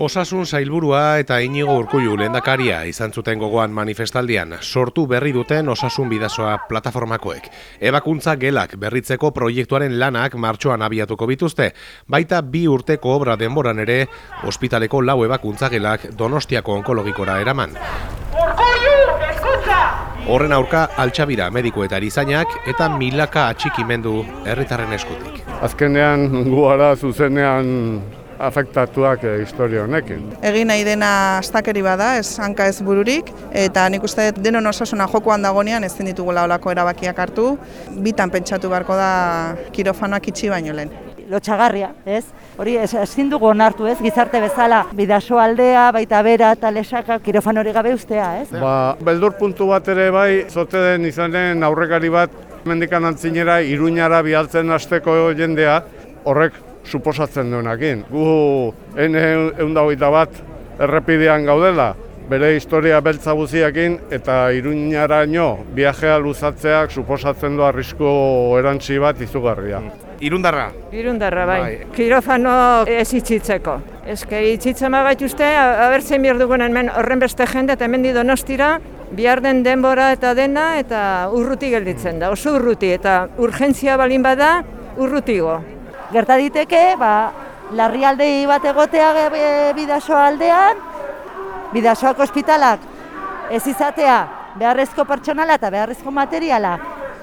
Osasun sailburua eta inigo urkullu lehendakaria izan zuten gogoan manifestaldian, sortu berri duten osasun bidasoa plataformakoek. Ebakuntza gelak berritzeko proiektuaren lanak martxoan abiatuko bituzte, baita bi urteko obra denboran ere, ospitaleko lau ebakuntza gelak donostiako onkologikora eraman. Horren aurka altxabira mediku eta erizainak eta milaka atxikimendu herritarren eskutik. Azkenean gu ara zuzenean afektatuak eh, historia honekin. Egin nahi dena astakeri bada, ez hanka ez bururik, eta nik uste dut denon osasuna jokoan dagonean ezin ditugula olako erabakiak hartu, bitan pentsatu beharko da kirofanoak itxi baino lehen. lotxagarria, ez? Hori ezin dugu onartu, ez? Gizarte bezala bidaso aldea, baita bera eta lesaka kirofan hori gabe ustea, ez? Ba, beldur puntu bat ere bai, zote den izanen aurrekari bat mendikan antzinera iruñara bialtzen hasteko jendea, horrek suposatzen duenakin. Gu eundagoita bat errepidean gaudela, bere historia beltza guziakin eta iruñaraino viajea luzatzeak suposatzen du arrisko erantzi bat izugarria. Irundarra. Irundarra, bai. bai. Kirofano ez itxitzeko. Ez que itxitzen magaituzte, abertzen behar dugun hemen horren beste jende eta hemen donostira, bihar den denbora eta dena eta urruti gelditzen da, oso urruti eta urgentzia balin bada urrutigo gerta diteke, ba, larrialdei bat egotea bidaso aldean, bidasoak ospitalak ez izatea beharrezko pertsonala eta beharrezko materiala,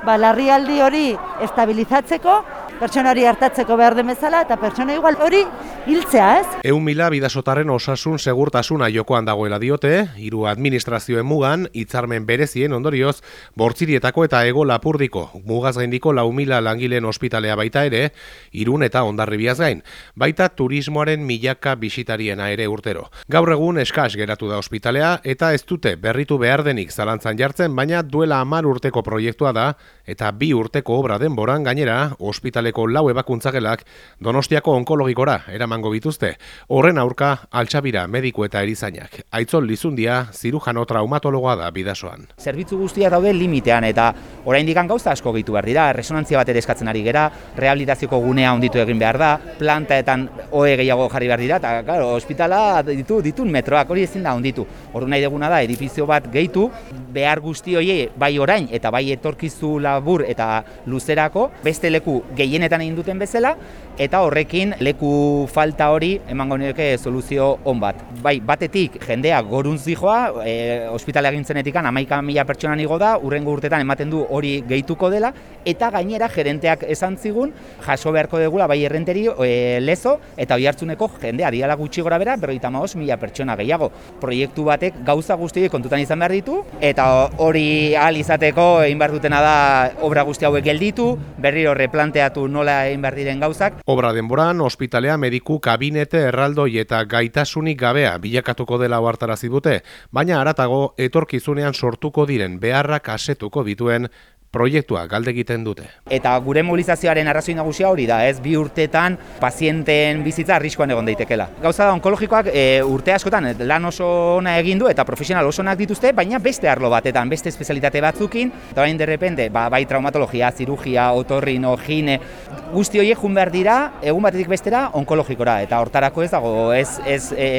ba, larrialdi hori estabilizatzeko, pertsona hori hartatzeko behar demezala eta pertsona igual hori hiltzea, ez? Eun mila bidasotarren osasun segurtasuna jokoan dagoela diote, hiru administrazioen mugan, hitzarmen berezien ondorioz, bortzirietako eta ego lapurdiko, mugaz gaindiko lau mila langileen ospitalea baita ere, irun eta ondarribiaz gain, baita turismoaren milaka bisitariena ere urtero. Gaur egun eskas geratu da ospitalea eta ez dute berritu behar denik zalantzan jartzen, baina duela amar urteko proiektua da, eta bi urteko obra denboran gainera, ospitale ospitaleko lau ebakuntzagelak Donostiako onkologikora eramango bituzte. Horren aurka altxabira mediku eta erizainak. Aitzol Lizundia zirujano traumatologoa da bidasoan. Zerbitzu guztiak daude limitean eta oraindik gauza asko gehitu behar dira, resonantzia bat ere eskatzen ari gera, rehabilitazioko gunea onditu egin behar da, plantaetan oe gehiago jarri behar dira, eta claro, ospitala ditu, ditun metroak hori ezin da onditu. Ordu nahi deguna da, edifizio bat gehitu, behar guzti hori bai orain eta bai etorkizu labur eta luzerako, beste leku gehien gehienetan egin duten bezala eta horrekin leku falta hori emango nioke soluzio on bat. Bai, batetik jendea gorun zijoa, e, ospitalea gintzen amaika mila pertsona nigo da, urrengo urtetan ematen du hori gehituko dela, eta gainera gerenteak esan zigun, jaso beharko degula bai errenteri e, lezo, eta oi hartzuneko jendea diala gutxi gora bera, berroita maoz mila pertsona gehiago. Proiektu batek gauza guztiek kontutan izan behar ditu, eta hori ahal izateko egin behar dutena da obra guzti hauek gelditu, berriro replanteatu nola egin behar diren gauzak. Obra denboran, ospitalea mediku kabinete erraldoi eta gaitasunik gabea bilakatuko dela oartarazi dute, baina aratago etorkizunean sortuko diren beharrak asetuko dituen proiektua galde egiten dute. Eta gure mobilizazioaren arrazoi nagusia hori da, ez bi urtetan pazienten bizitza arriskoan egon daitekela. Gauza da onkologikoak e, urte askotan lan oso ona egin du eta profesional oso onak dituzte, baina beste arlo batetan, beste espezialitate batzukin, eta bain derrepende, ba, bai traumatologia, zirugia, otorrino, gine, guzti horiek jun behar dira, egun batetik bestera, onkologikora, eta hortarako ez dago, ez, ez e,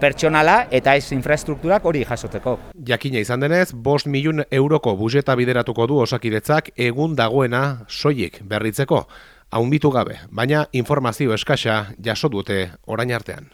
pertsonala eta ez infrastrukturak hori jasotzeko. Jakina izan denez, bost milun euroko bujeta bideratuko du osakide osakidetzak egun dagoena soilik berritzeko, haunditu gabe, baina informazio eskasa jaso dute orain artean.